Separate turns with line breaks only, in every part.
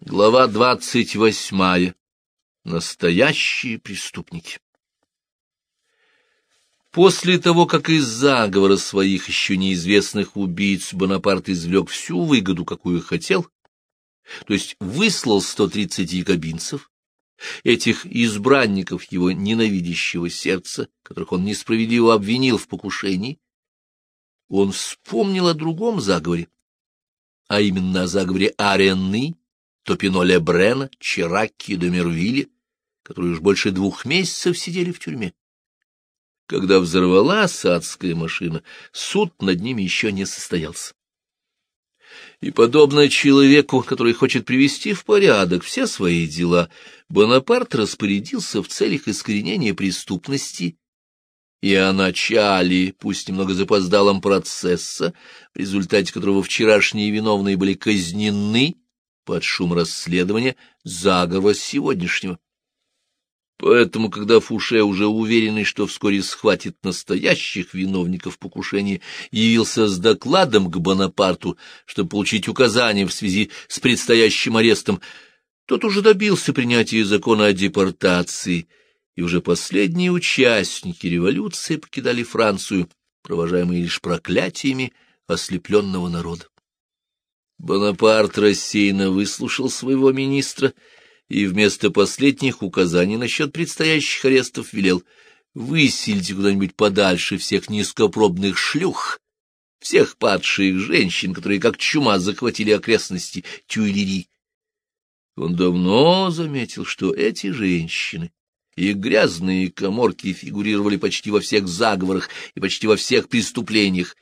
Глава двадцать восьмая. Настоящие преступники. После того, как из заговора своих еще неизвестных убийц Бонапарт извлек всю выгоду, какую хотел, то есть выслал 130 якобинцев, этих избранников его ненавидящего сердца, которых он несправедливо обвинил в покушении, он вспомнил о другом заговоре, а именно о заговоре Аренны, Топино Лебрена, Чиракки и Домервиле, которые уж больше двух месяцев сидели в тюрьме. Когда взорвалась адская машина, суд над ними еще не состоялся. И, подобно человеку, который хочет привести в порядок все свои дела, Бонапарт распорядился в целях искоренения преступности и о начале, пусть немного запоздалом процесса, в результате которого вчерашние виновные были казнены, под шум расследования заговора сегодняшнего. Поэтому, когда Фуше, уже уверенный, что вскоре схватит настоящих виновников покушения, явился с докладом к Бонапарту, чтобы получить указания в связи с предстоящим арестом, тот уже добился принятия закона о депортации, и уже последние участники революции покидали Францию, провожаемые лишь проклятиями ослепленного народа. Бонапарт рассеянно выслушал своего министра и вместо последних указаний насчет предстоящих арестов велел «Высильте куда-нибудь подальше всех низкопробных шлюх, всех падших женщин, которые как чума захватили окрестности Тюильри». Он давно заметил, что эти женщины и грязные коморки фигурировали почти во всех заговорах и почти во всех преступлениях,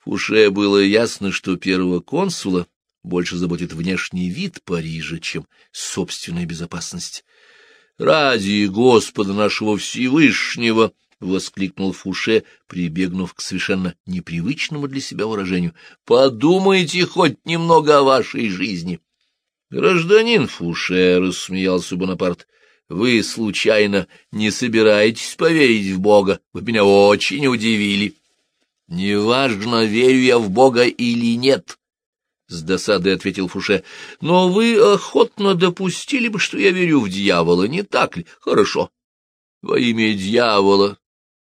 Фуше было ясно, что первого консула больше заботит внешний вид Парижа, чем собственная безопасность. «Ради Господа нашего Всевышнего!» — воскликнул Фуше, прибегнув к совершенно непривычному для себя выражению. «Подумайте хоть немного о вашей жизни!» «Гражданин Фуше!» — рассмеялся Бонапарт. «Вы, случайно, не собираетесь поверить в Бога? Вы меня очень удивили!» Неважно, верю я в Бога или нет, — с досадой ответил Фуше. — Но вы охотно допустили бы, что я верю в дьявола, не так ли? Хорошо. Во имя дьявола,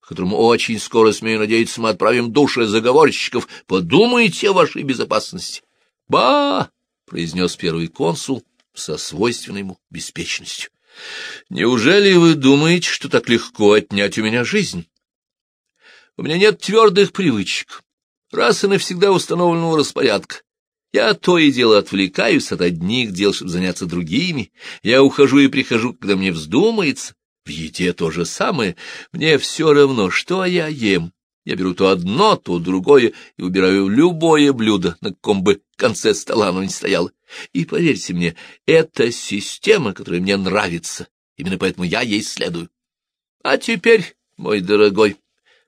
которому очень скоро, смею надеяться, мы отправим души заговорщиков, подумайте о вашей безопасности. — Ба! — произнес первый консул со свойственной ему беспечностью. — Неужели вы думаете, что так легко отнять у меня жизнь? У меня нет твердых привычек, раз и навсегда установленного распорядка. Я то и дело отвлекаюсь от одних дел, чтобы заняться другими. Я ухожу и прихожу, когда мне вздумается. В еде то же самое. Мне все равно, что я ем. Я беру то одно, то другое и убираю любое блюдо, на каком бы конце стола оно ни стояло. И поверьте мне, это система, которая мне нравится. Именно поэтому я ей следую. А теперь, мой дорогой,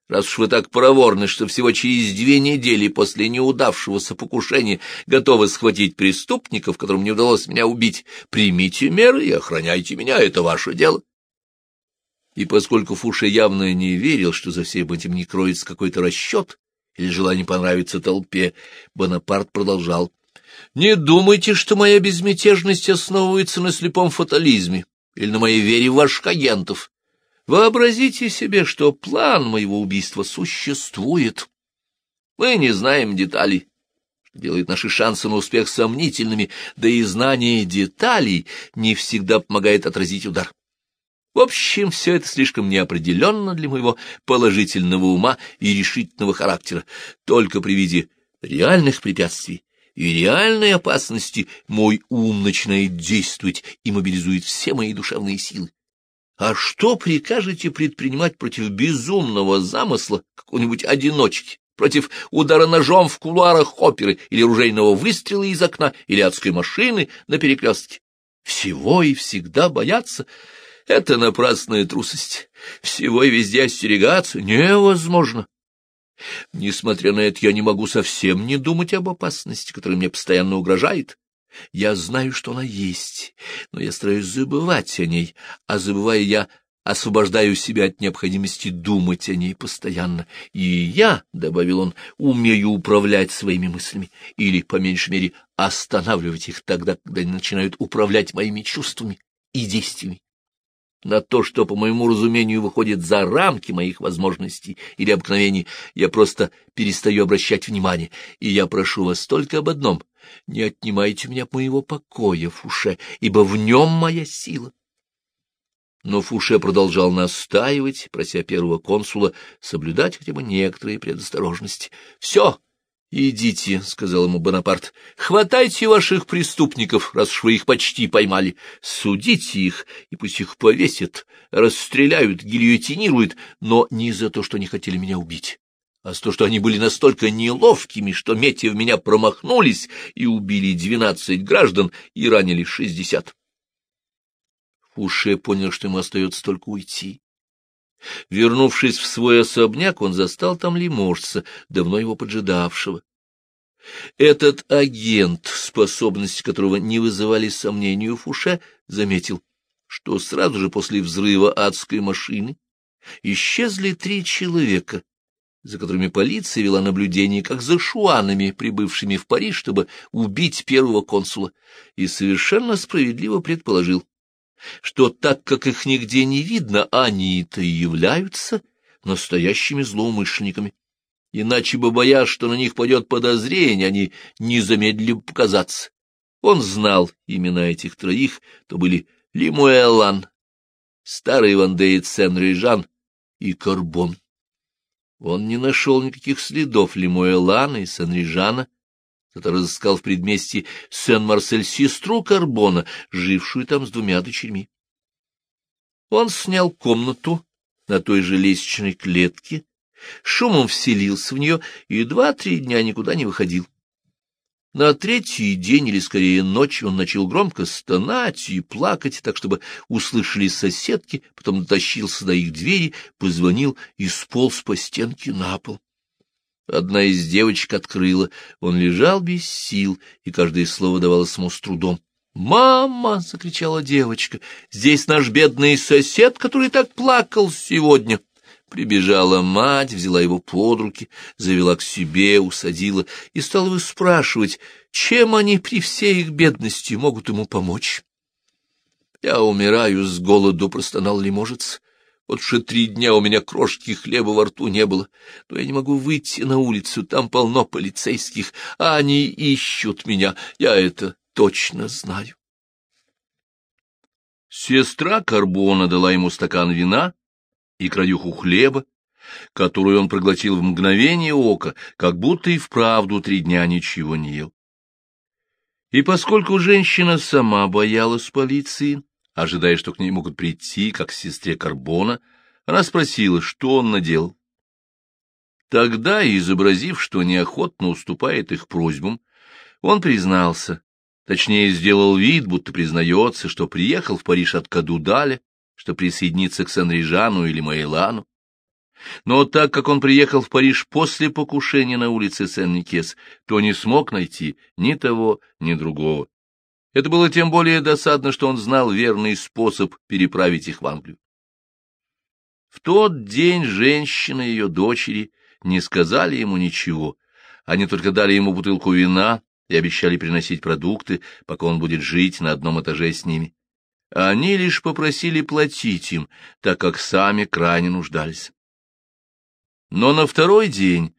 раз уж вы так проворны, что всего через две недели после неудавшегося покушения готовы схватить преступников, которым не удалось меня убить, примите меры и охраняйте меня, это ваше дело. И поскольку Фуше явно не верил, что за всем этим не кроется какой-то расчет или желание понравиться толпе, Бонапарт продолжал. «Не думайте, что моя безмятежность основывается на слепом фатализме или на моей вере в ваших агентов. Вообразите себе, что план моего убийства существует. Мы не знаем деталей, что делает наши шансы на успех сомнительными, да и знание деталей не всегда помогает отразить удар. В общем, все это слишком неопределенно для моего положительного ума и решительного характера. Только при виде реальных препятствий и реальной опасности мой ум начинает действовать и мобилизует все мои душевные силы. А что прикажете предпринимать против безумного замысла какого-нибудь одиночки, против удара ножом в кулуарах оперы или ружейного выстрела из окна или адской машины на перекрестке? Всего и всегда бояться — это напрасная трусость. Всего и везде остерегаться невозможно. Несмотря на это, я не могу совсем не думать об опасности, которая мне постоянно угрожает. Я знаю, что она есть, но я стараюсь забывать о ней, а забывая я освобождаю себя от необходимости думать о ней постоянно. И я, — добавил он, — умею управлять своими мыслями, или, по меньшей мере, останавливать их тогда, когда они начинают управлять моими чувствами и действиями. На то, что, по моему разумению, выходит за рамки моих возможностей или обыкновений, я просто перестаю обращать внимание, и я прошу вас только об одном — не отнимайте меня моего покоя, Фуше, ибо в нем моя сила. Но Фуше продолжал настаивать, прося первого консула соблюдать хотя бы некоторые предосторожности. — Все, идите, — сказал ему Бонапарт, — хватайте ваших преступников, раз уж вы их почти поймали, судите их, и пусть их повесят, расстреляют, гильотинируют, но не за то, что они хотели меня убить а за то, что они были настолько неловкими, что, метя в меня, промахнулись и убили двенадцать граждан и ранили шестьдесят. Фуше понял, что ему остается только уйти. Вернувшись в свой особняк, он застал там лиможца, давно его поджидавшего. Этот агент, способности которого не вызывали сомнений у Фуше, заметил, что сразу же после взрыва адской машины исчезли три человека, за которыми полиция вела наблюдение как за шуанами, прибывшими в Париж, чтобы убить первого консула, и совершенно справедливо предположил, что так как их нигде не видно, они-то и являются настоящими злоумышленниками. Иначе бы, боясь, что на них пойдет подозрение, они не замедлили бы показаться. Он знал имена этих троих, то были Лимуэлан, старый вандеец Сен-Рейжан и Карбон. Он не нашел никаких следов Лимуэлана и Сен-Рейжана, зато разыскал в предместье Сен-Марсель сестру Карбона, жившую там с двумя дочерьми. Он снял комнату на той же лестничной клетке, шумом вселился в нее и два-три дня никуда не выходил. На третий день, или скорее ночью, он начал громко стонать и плакать, так чтобы услышали соседки, потом дотащился до их двери, позвонил и сполз по стенке на пол. Одна из девочек открыла. Он лежал без сил, и каждое слово давалось ему с трудом. «Мама!» — закричала девочка. «Здесь наш бедный сосед, который так плакал сегодня!» Прибежала мать, взяла его под руки, завела к себе, усадила и стала выспрашивать, чем они при всей их бедности могут ему помочь. «Я умираю с голоду», — простонал лиможец. Вот уже три дня у меня крошки хлеба во рту не было, но я не могу выйти на улицу, там полно полицейских, а они ищут меня, я это точно знаю. Сестра Карбона дала ему стакан вина и краюху хлеба, которую он проглотил в мгновение ока, как будто и вправду три дня ничего не ел. И поскольку женщина сама боялась полиции, ожидая, что к ней могут прийти, как к сестре Карбона, она спросила, что он наделал. Тогда, изобразив, что неохотно уступает их просьбам, он признался, точнее, сделал вид, будто признается, что приехал в Париж от Кадудаля, что присоединиться к Санрижану или Майлану. Но так как он приехал в Париж после покушения на улице Сен-Никес, то не смог найти ни того, ни другого. Это было тем более досадно, что он знал верный способ переправить их в Англию. В тот день женщина и ее дочери не сказали ему ничего. Они только дали ему бутылку вина и обещали приносить продукты, пока он будет жить на одном этаже с ними. Они лишь попросили платить им, так как сами крайне нуждались. Но на второй день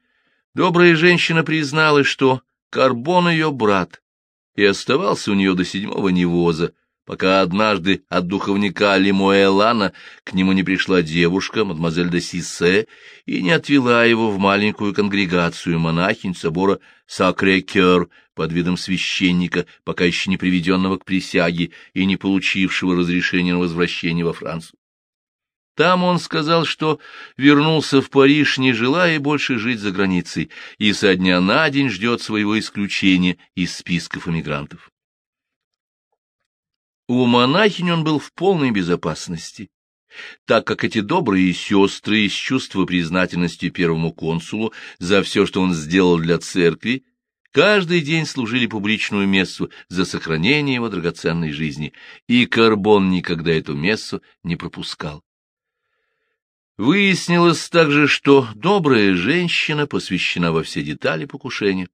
добрая женщина призналась, что Карбон ее брат, и оставался у нее до седьмого невоза, пока однажды от духовника Лимуэлана к нему не пришла девушка, мадемуазель де Сиссе, и не отвела его в маленькую конгрегацию монахинь собора Сакре-Кёр под видом священника, пока еще не приведенного к присяге и не получившего разрешения на возвращение во Францию. Там он сказал, что вернулся в Париж, не желая больше жить за границей, и со дня на день ждет своего исключения из списков эмигрантов. У монахинь он был в полной безопасности, так как эти добрые сестры из чувства признательности первому консулу за все, что он сделал для церкви, каждый день служили публичную мессу за сохранение его драгоценной жизни, и Карбон никогда эту мессу не пропускал. Выяснилось также, что добрая женщина посвящена во все детали покушения,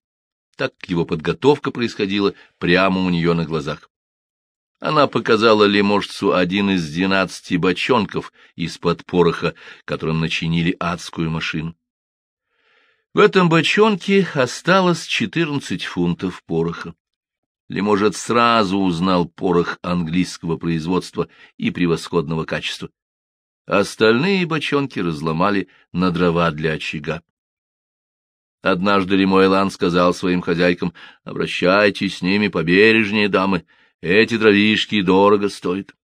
так как его подготовка происходила прямо у нее на глазах. Она показала лиможцу один из двенадцати бочонков из-под пороха, которым начинили адскую машину. В этом бочонке осталось четырнадцать фунтов пороха. Лиможец сразу узнал порох английского производства и превосходного качества. Остальные бочонки разломали на дрова для очага. Однажды Лимойлан сказал своим хозяйкам, «Обращайтесь с ними побережнее, дамы, эти дровишки дорого стоят».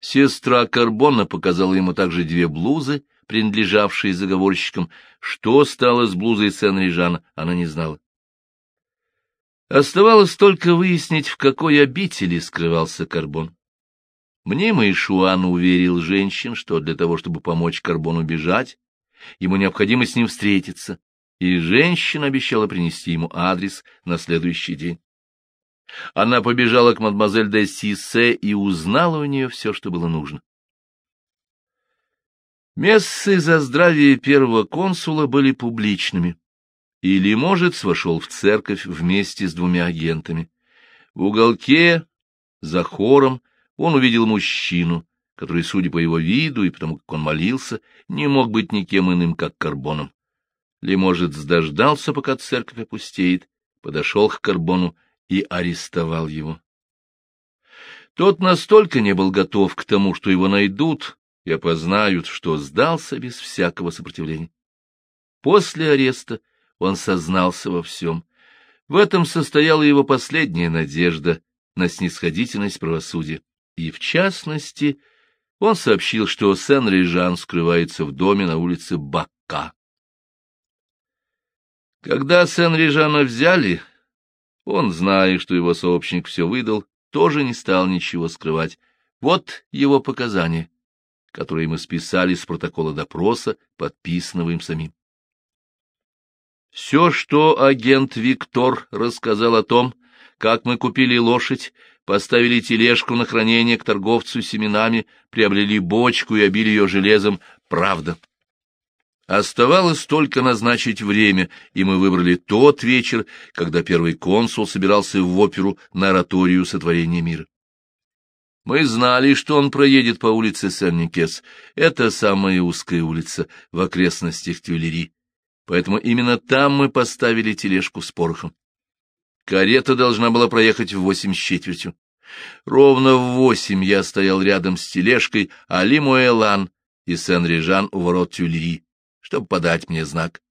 Сестра Карбона показала ему также две блузы, принадлежавшие заговорщикам. Что стало с блузой Сен-Рижана, она не знала. Оставалось только выяснить, в какой обители скрывался Карбон. Мнимый Шуан уверил женщин, что для того, чтобы помочь Карбону бежать, ему необходимо с ним встретиться, и женщина обещала принести ему адрес на следующий день. Она побежала к мадемуазель де Сиссе и узнала у нее все, что было нужно. Мессы за здравие первого консула были публичными, и Лиможец вошел в церковь вместе с двумя агентами. В уголке, за хором, он увидел мужчину, который, судя по его виду и потому, как он молился, не мог быть никем иным, как Карбоном. Лиможец дождался, пока церковь опустеет, подошел к Карбону и арестовал его. Тот настолько не был готов к тому, что его найдут и опознают, что сдался без всякого сопротивления. После ареста он сознался во всем. В этом состояла его последняя надежда на снисходительность правосудия и, в частности, он сообщил, что Сен-Рейжан скрывается в доме на улице Бака. Когда Сен-Рейжана взяли, он, зная, что его сообщник все выдал, тоже не стал ничего скрывать. Вот его показания, которые мы списали с протокола допроса, подписанного им самим. Все, что агент Виктор рассказал о том, как мы купили лошадь, поставили тележку на хранение к торговцу семенами, приобрели бочку и обили ее железом. Правда. Оставалось только назначить время, и мы выбрали тот вечер, когда первый консул собирался в оперу на ораторию сотворения мира. Мы знали, что он проедет по улице Сен-Никес. Это самая узкая улица в окрестностях Тюлери. Поэтому именно там мы поставили тележку с порохом. Карета должна была проехать в восемь с четвертью. Ровно в восемь я стоял рядом с тележкой, а Лимуэлан и Сен-Рижан у ворот Тюльри, чтобы подать мне знак.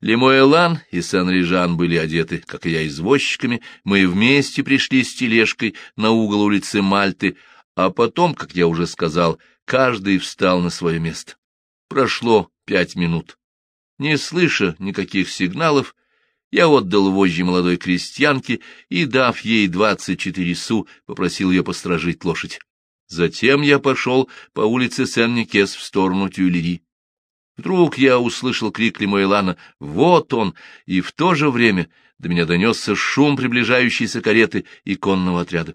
Лимуэлан и Сен-Рижан были одеты, как и я, извозчиками, мы вместе пришли с тележкой на угол улицы Мальты, а потом, как я уже сказал, каждый встал на свое место. Прошло пять минут. Не слыша никаких сигналов, я отдал вожжи молодой крестьянке и, дав ей двадцать четыре су, попросил ее посторожить лошадь. Затем я пошел по улице Сен-Никес в сторону Тюильри. Вдруг я услышал крик Лимуэлана «Вот он!» и в то же время до меня донесся шум приближающейся кареты и конного отряда.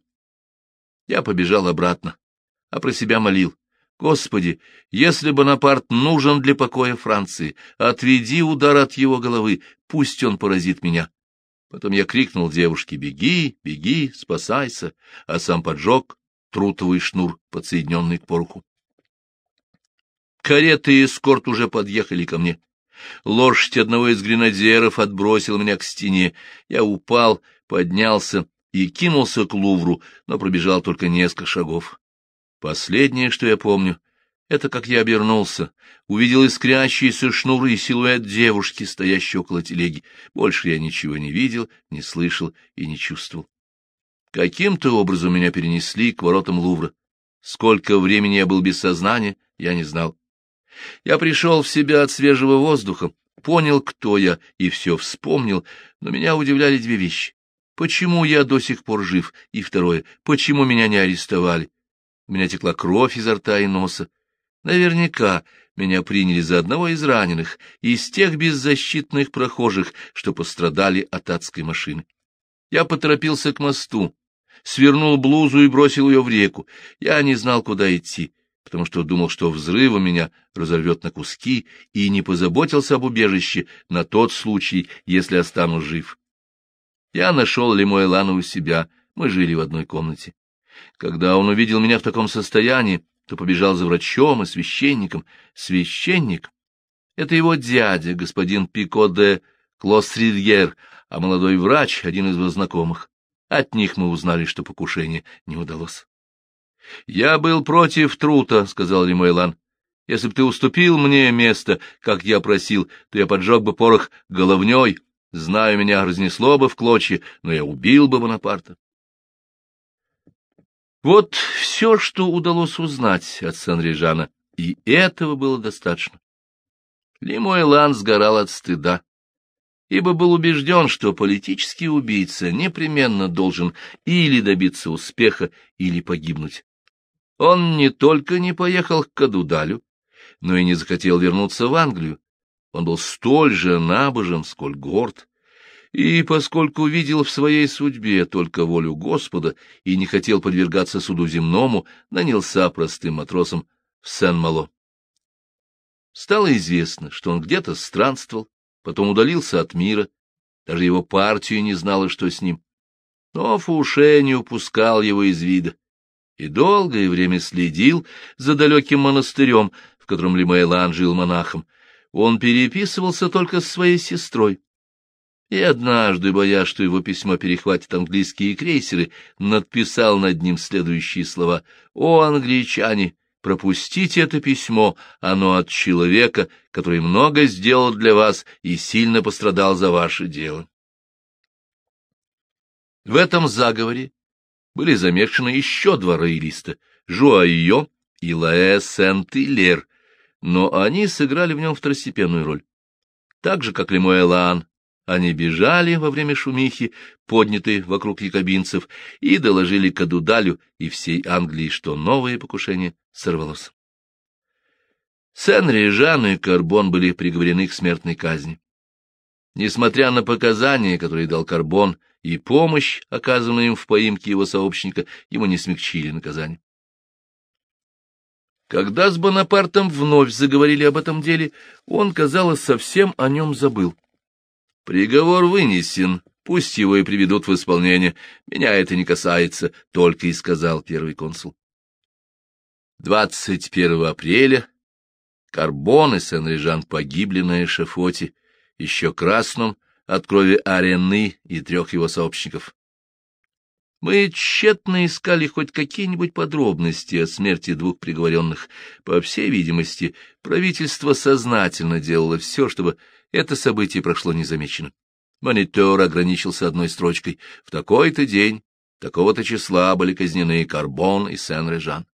Я побежал обратно, а про себя молил. Господи, если Бонапарт нужен для покоя Франции, отведи удар от его головы, пусть он поразит меня. Потом я крикнул девушке «Беги, беги, спасайся», а сам поджег трутовый шнур, подсоединенный к пороху. Кареты и эскорт уже подъехали ко мне. Лошадь одного из гренадеров отбросила меня к стене. Я упал, поднялся и кинулся к Лувру, но пробежал только несколько шагов. Последнее, что я помню, это как я обернулся, увидел искрящиеся шнуры и силуэт девушки, стоящей около телеги. Больше я ничего не видел, не слышал и не чувствовал. Каким-то образом меня перенесли к воротам Лувра. Сколько времени я был без сознания, я не знал. Я пришел в себя от свежего воздуха, понял, кто я, и все вспомнил, но меня удивляли две вещи. Почему я до сих пор жив? И второе, почему меня не арестовали? У меня текла кровь изо рта и носа. Наверняка меня приняли за одного из раненых, из тех беззащитных прохожих, что пострадали от адской машины. Я поторопился к мосту, свернул блузу и бросил ее в реку. Я не знал, куда идти. Потому что думал, что взрывом меня разорвет на куски, и не позаботился об убежище на тот случай, если останусь жив. Я нашел Лемуэлана у себя, мы жили в одной комнате. Когда он увидел меня в таком состоянии, то побежал за врачом и священником. Священник — это его дядя, господин Пико де Клосридьер, а молодой врач — один из его знакомых. От них мы узнали, что покушение не удалось. — Я был против трута, — сказал Лимойлан. — Если бы ты уступил мне место, как я просил, то я поджег бы порох головней. Знаю, меня разнесло бы в клочья, но я убил бы Бонапарта. Вот все, что удалось узнать от Сан-Режана, и этого было достаточно. Лимойлан сгорал от стыда ибо был убежден, что политический убийца непременно должен или добиться успеха, или погибнуть. Он не только не поехал к Кадудалю, но и не захотел вернуться в Англию. Он был столь же набожен, сколь горд, и, поскольку видел в своей судьбе только волю Господа и не хотел подвергаться суду земному, нанялся простым матросом в Сен-Мало. Стало известно, что он где-то странствовал, потом удалился от мира, даже его партия не знала, что с ним. Но Фуше не упускал его из вида и долгое время следил за далеким монастырем, в котором Лимайлан жил монахом. Он переписывался только с своей сестрой. И однажды, боясь, что его письмо перехватит английские крейсеры, надписал над ним следующие слова «О, англичане! пропустите это письмо, оно от человека, который много сделал для вас и сильно пострадал за ваше дело. В этом заговоре были замешаны еще два роялиста — Жуайо и Лаэ Сент-Илер, но они сыграли в нем второстепенную роль. Так же, как Лемуэлан, они бежали во время шумихи, поднятой вокруг якобинцев, и доложили Кадудалю и всей Англии, что новое покушение сорвалось. Сенри, Жан и Карбон были приговорены к смертной казни. Несмотря на показания, которые дал Карбон, и помощь, оказанную им в поимке его сообщника, ему не смягчили наказание. Когда с Бонапартом вновь заговорили об этом деле, он, казалось, совсем о нем забыл. Приговор вынесен, пусть его и приведут в исполнение. Меня это не касается, — только и сказал первый консул. 21 апреля Карбон и Сен-Режан погибли на эшафоте, еще красном, от крови Арены и трех его сообщников. Мы тщетно искали хоть какие-нибудь подробности о смерти двух приговоренных. По всей видимости, правительство сознательно делало все, чтобы это событие прошло незамеченным. Монитор ограничился одной строчкой. В такой-то день, такого-то числа были казнены Карбон и Сен-Режан.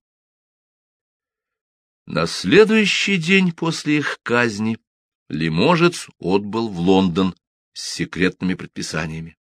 На следующий день после их казни Лиможец отбыл в Лондон с секретными предписаниями.